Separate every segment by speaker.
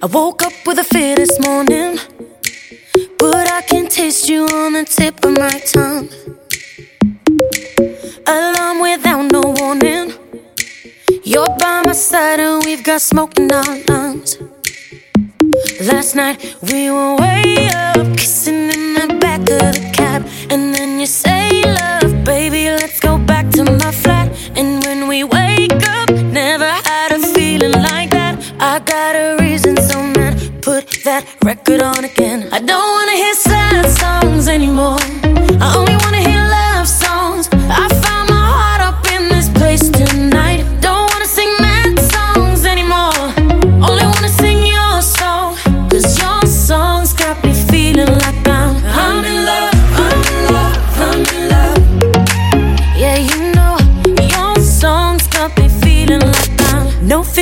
Speaker 1: I woke up with a fear this morning, but I can taste you on the tip of my tongue. Alarm without no warning. You're by my side and we've got smoke in our lungs. Last night we were way up, kissing in the back of the cab, and then you say, "Love, I got a reason, so man, put that record on again. I don't wanna hear sad songs anymore.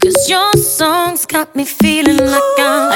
Speaker 1: Cause your songs got me feeling like I'm.